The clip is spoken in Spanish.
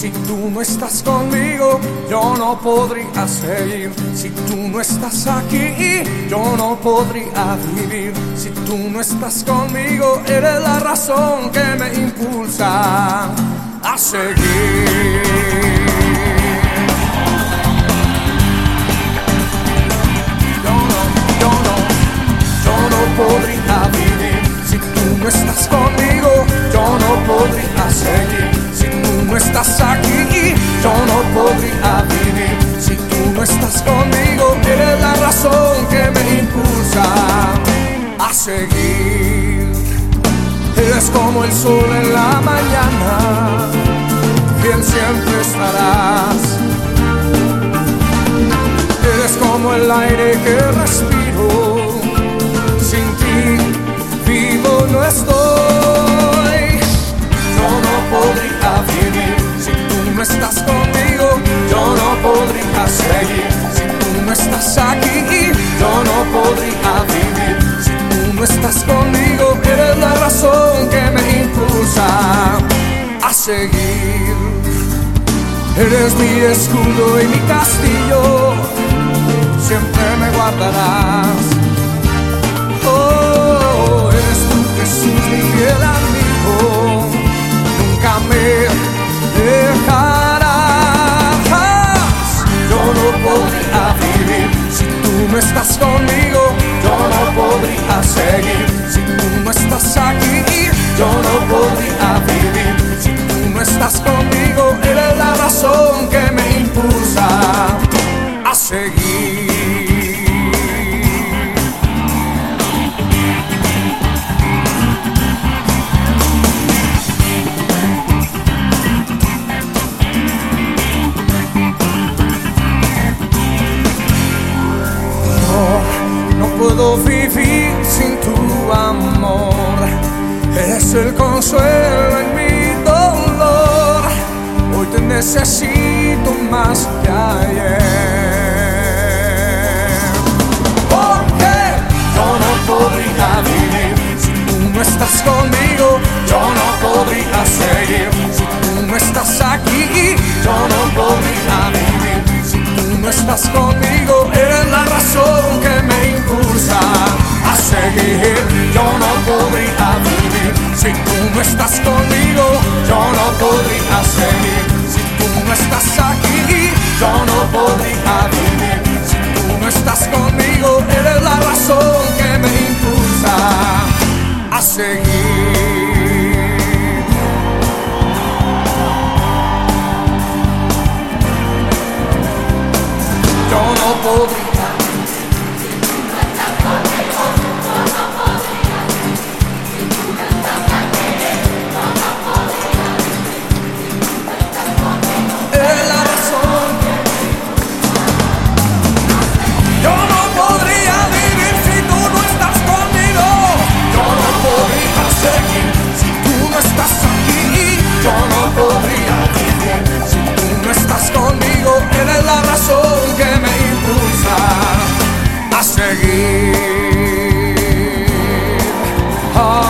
Si tú no estás conmigo, yo no podría seguir. Si tú no estás aquí, yo no podría vivir. Si tú no estás conmigo, eres la razón que me impulsa a seguir. Yo no, yo no, yo no podría estás aquí. Yo no podría vivir si tú no estás conmigo. Eres la razón que me impulsa a seguir. Eres como el sol en la mañana, quien siempre estarás. Eres como el aire que respiro, sin ti vivo no estoy. A seguir. Eres mi escudo y mi castillo, siempre me guardarás. Oh, eres tú Jesús, mi fiel amigo, nunca me dejarás. Yo no podría vivir si tú no estás conmigo, yo no podría seguir puedo vivir sin tu amor. Eres el consuelo en mi dolor. Hoy te necesito más que ayer. Si tú no estás conmigo. Yo no podría seguir si tú no estás aquí. Yo no podría vivir si tú no estás conmigo. Eres la razón que me impulsa a seguir. Yo no podría. Impulsa a seguir. Ah.